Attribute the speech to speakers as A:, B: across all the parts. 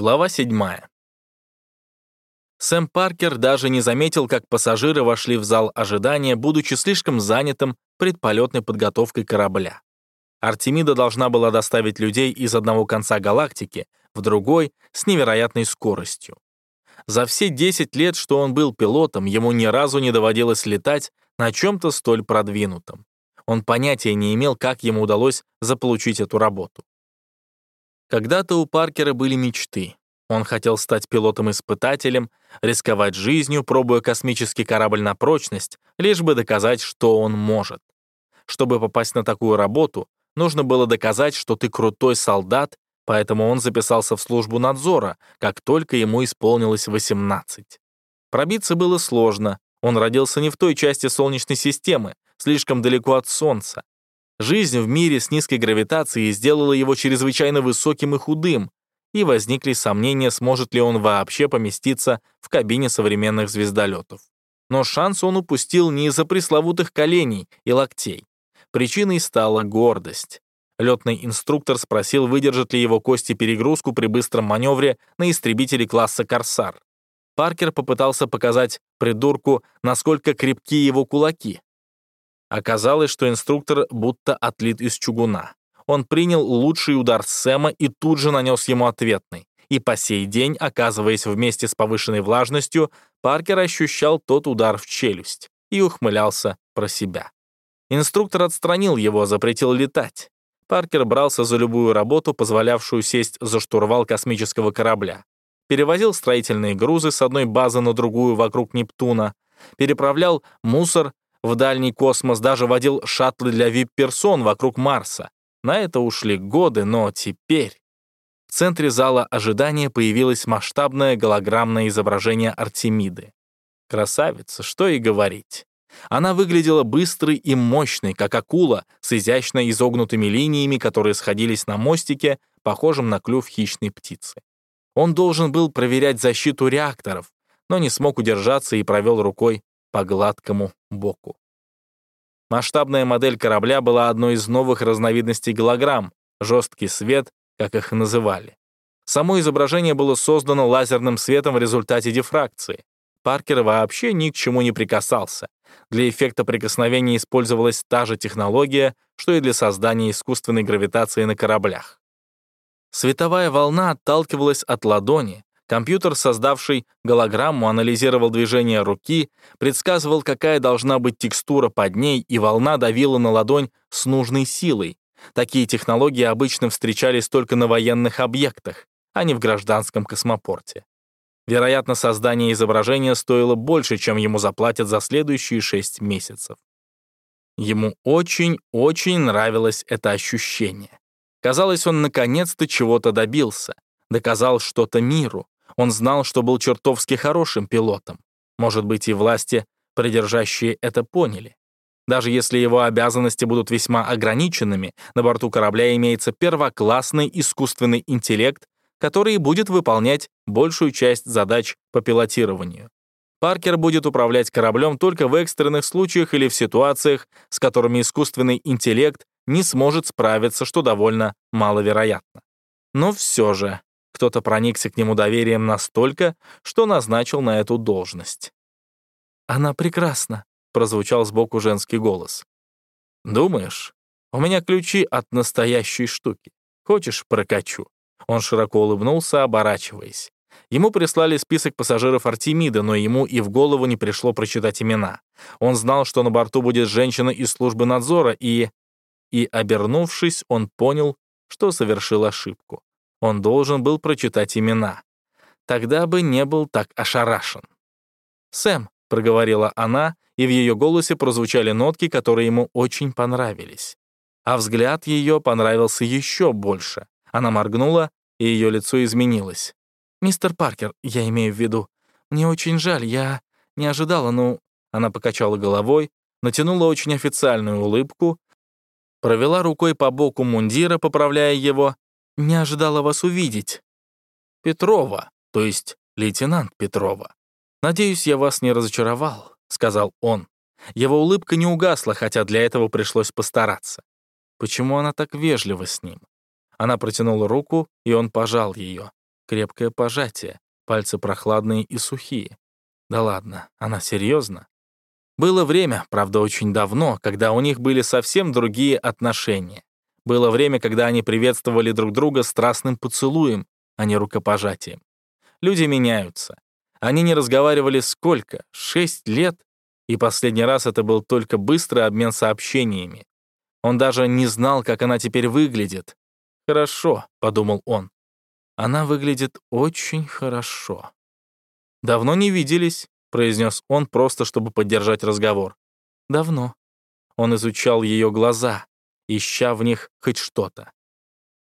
A: Глава 7. Сэм Паркер даже не заметил, как пассажиры вошли в зал ожидания, будучи слишком занятым предполетной подготовкой корабля. Артемида должна была доставить людей из одного конца галактики в другой с невероятной скоростью. За все 10 лет, что он был пилотом, ему ни разу не доводилось летать на чем-то столь продвинутом. Он понятия не имел, как ему удалось заполучить эту работу. Когда-то у Паркера были мечты. Он хотел стать пилотом-испытателем, рисковать жизнью, пробуя космический корабль на прочность, лишь бы доказать, что он может. Чтобы попасть на такую работу, нужно было доказать, что ты крутой солдат, поэтому он записался в службу надзора, как только ему исполнилось 18. Пробиться было сложно, он родился не в той части Солнечной системы, слишком далеко от Солнца. Жизнь в мире с низкой гравитацией сделала его чрезвычайно высоким и худым, и возникли сомнения, сможет ли он вообще поместиться в кабине современных звездолетов. Но шанс он упустил не из-за пресловутых коленей и локтей. Причиной стала гордость. Летный инструктор спросил, выдержат ли его кости перегрузку при быстром маневре на истребителе класса «Корсар». Паркер попытался показать придурку, насколько крепки его кулаки. Оказалось, что инструктор будто отлит из чугуна. Он принял лучший удар Сэма и тут же нанес ему ответный. И по сей день, оказываясь вместе с повышенной влажностью, Паркер ощущал тот удар в челюсть и ухмылялся про себя. Инструктор отстранил его, запретил летать. Паркер брался за любую работу, позволявшую сесть за штурвал космического корабля. Перевозил строительные грузы с одной базы на другую вокруг Нептуна, переправлял мусор в дальний космос, даже водил шаттлы для вип-персон вокруг Марса. На это ушли годы, но теперь... В центре зала ожидания появилось масштабное голограммное изображение Артемиды. Красавица, что и говорить. Она выглядела быстрой и мощной, как акула, с изящно изогнутыми линиями, которые сходились на мостике, похожем на клюв хищной птицы. Он должен был проверять защиту реакторов, но не смог удержаться и провел рукой по гладкому боку. Масштабная модель корабля была одной из новых разновидностей голограмм, жесткий свет, как их называли. Само изображение было создано лазерным светом в результате дифракции. Паркер вообще ни к чему не прикасался. Для эффекта прикосновения использовалась та же технология, что и для создания искусственной гравитации на кораблях. Световая волна отталкивалась от ладони, Компьютер, создавший голограмму, анализировал движение руки, предсказывал, какая должна быть текстура под ней, и волна давила на ладонь с нужной силой. Такие технологии обычно встречались только на военных объектах, а не в гражданском космопорте. Вероятно, создание изображения стоило больше, чем ему заплатят за следующие шесть месяцев. Ему очень-очень нравилось это ощущение. Казалось, он наконец-то чего-то добился, доказал что-то миру, он знал, что был чертовски хорошим пилотом. Может быть, и власти, придержащие это, поняли. Даже если его обязанности будут весьма ограниченными, на борту корабля имеется первоклассный искусственный интеллект, который будет выполнять большую часть задач по пилотированию. Паркер будет управлять кораблем только в экстренных случаях или в ситуациях, с которыми искусственный интеллект не сможет справиться, что довольно маловероятно. Но все же кто-то проникся к нему доверием настолько, что назначил на эту должность. «Она прекрасна», — прозвучал сбоку женский голос. «Думаешь? У меня ключи от настоящей штуки. Хочешь, прокачу?» Он широко улыбнулся, оборачиваясь. Ему прислали список пассажиров Артемида, но ему и в голову не пришло прочитать имена. Он знал, что на борту будет женщина из службы надзора, и... И, обернувшись, он понял, что совершил ошибку. Он должен был прочитать имена. Тогда бы не был так ошарашен. «Сэм», — проговорила она, и в ее голосе прозвучали нотки, которые ему очень понравились. А взгляд ее понравился еще больше. Она моргнула, и ее лицо изменилось. «Мистер Паркер, я имею в виду. Мне очень жаль, я не ожидала, ну...» Она покачала головой, натянула очень официальную улыбку, провела рукой по боку мундира, поправляя его, не ожидала вас увидеть. Петрова, то есть лейтенант Петрова. Надеюсь, я вас не разочаровал, сказал он. Его улыбка не угасла, хотя для этого пришлось постараться. Почему она так вежлива с ним? Она протянула руку, и он пожал ее. Крепкое пожатие, пальцы прохладные и сухие. Да ладно, она серьезно? Было время, правда, очень давно, когда у них были совсем другие отношения. Было время, когда они приветствовали друг друга страстным поцелуем, а не рукопожатием. Люди меняются. Они не разговаривали сколько? Шесть лет? И последний раз это был только быстрый обмен сообщениями. Он даже не знал, как она теперь выглядит. «Хорошо», — подумал он. «Она выглядит очень хорошо». «Давно не виделись», — произнес он просто, чтобы поддержать разговор. «Давно». Он изучал ее глаза, ища в них хоть что-то.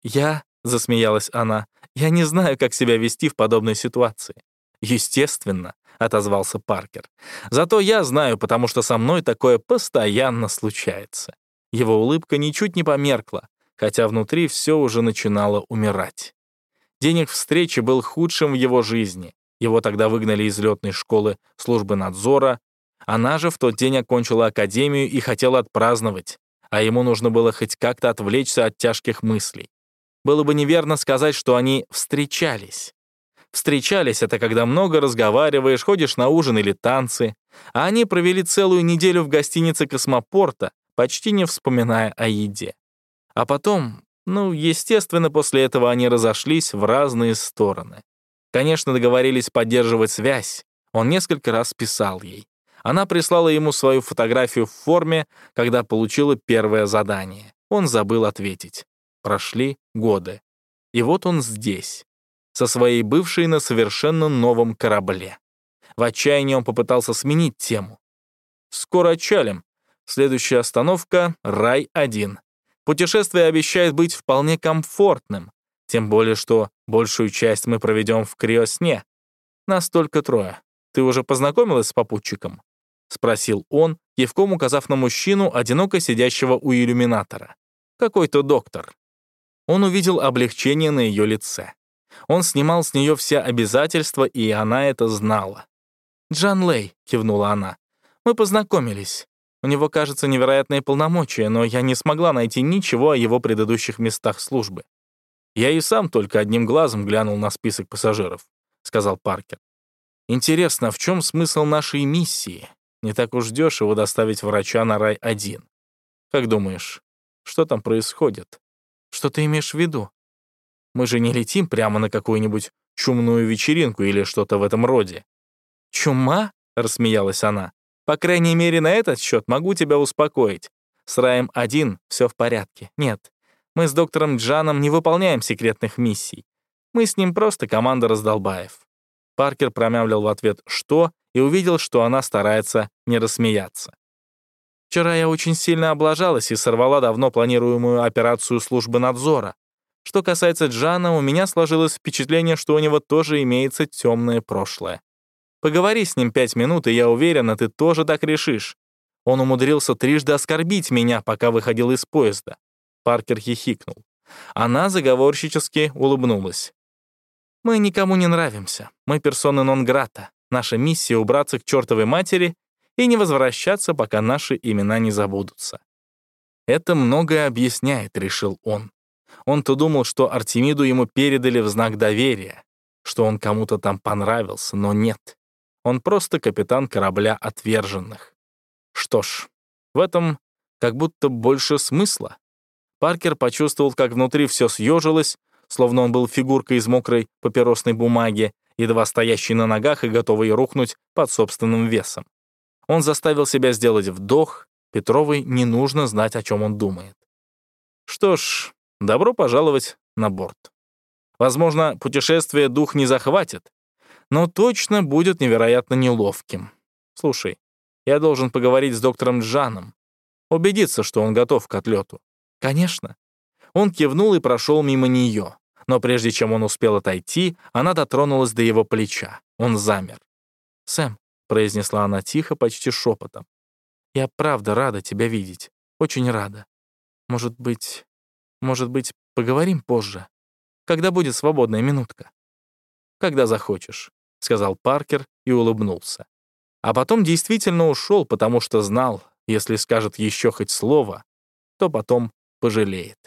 A: «Я», — засмеялась она, — «я не знаю, как себя вести в подобной ситуации». «Естественно», — отозвался Паркер. «Зато я знаю, потому что со мной такое постоянно случается». Его улыбка ничуть не померкла, хотя внутри все уже начинало умирать. День их встречи был худшим в его жизни. Его тогда выгнали из летной школы службы надзора. Она же в тот день окончила академию и хотела отпраздновать, а ему нужно было хоть как-то отвлечься от тяжких мыслей. Было бы неверно сказать, что они встречались. Встречались — это когда много разговариваешь, ходишь на ужин или танцы, а они провели целую неделю в гостинице космопорта, почти не вспоминая о еде. А потом, ну, естественно, после этого они разошлись в разные стороны. Конечно, договорились поддерживать связь. Он несколько раз писал ей. Она прислала ему свою фотографию в форме, когда получила первое задание. Он забыл ответить. Прошли годы. И вот он здесь, со своей бывшей на совершенно новом корабле. В отчаянии он попытался сменить тему. «Скоро отчалим. Следующая остановка — Рай-1. Путешествие обещает быть вполне комфортным. Тем более, что большую часть мы проведем в криосне. Нас только трое. Ты уже познакомилась с попутчиком?» — спросил он, кивком указав на мужчину, одиноко сидящего у иллюминатора. «Какой-то доктор». Он увидел облегчение на ее лице. Он снимал с нее все обязательства, и она это знала. «Джан Лей», — кивнула она, — «мы познакомились. У него, кажется, невероятные полномочия, но я не смогла найти ничего о его предыдущих местах службы. «Я и сам только одним глазом глянул на список пассажиров», — сказал Паркер. «Интересно, в чем смысл нашей миссии? Не так уж дешево доставить врача на рай-1. Как думаешь, что там происходит? Что ты имеешь в виду? Мы же не летим прямо на какую-нибудь чумную вечеринку или что-то в этом роде». «Чума?» — рассмеялась она. «По крайней мере, на этот счет могу тебя успокоить. С Раем-1 все в порядке. Нет, мы с доктором Джаном не выполняем секретных миссий. Мы с ним просто команда раздолбаев». Паркер промямлил в ответ «что» и увидел, что она старается не рассмеяться. «Вчера я очень сильно облажалась и сорвала давно планируемую операцию службы надзора. Что касается Джана, у меня сложилось впечатление, что у него тоже имеется темное прошлое. Поговори с ним пять минут, и я уверена, ты тоже так решишь. Он умудрился трижды оскорбить меня, пока выходил из поезда. Паркер хихикнул. Она заговорщически улыбнулась. «Мы никому не нравимся. Мы персоны нон-грата. Наша миссия — убраться к чертовой матери и не возвращаться, пока наши имена не забудутся». «Это многое объясняет», — решил он. Он-то думал, что Артемиду ему передали в знак доверия, что он кому-то там понравился, но нет. Он просто капитан корабля отверженных. Что ж, в этом как будто больше смысла. Паркер почувствовал, как внутри все съежилось, словно он был фигуркой из мокрой папиросной бумаги, едва стоящей на ногах и готовой рухнуть под собственным весом. Он заставил себя сделать вдох, Петровой не нужно знать, о чем он думает. Что ж, добро пожаловать на борт. Возможно, путешествие дух не захватит, но точно будет невероятно неловким. Слушай, я должен поговорить с доктором Джаном, убедиться, что он готов к отлету. «Конечно». Он кивнул и прошел мимо нее. Но прежде чем он успел отойти, она дотронулась до его плеча. Он замер. «Сэм», — произнесла она тихо, почти шепотом, «я правда рада тебя видеть. Очень рада. Может быть... Может быть, поговорим позже? Когда будет свободная минутка?» «Когда захочешь», — сказал Паркер и улыбнулся. А потом действительно ушел, потому что знал, если скажет еще хоть слово, то потом пожалеет.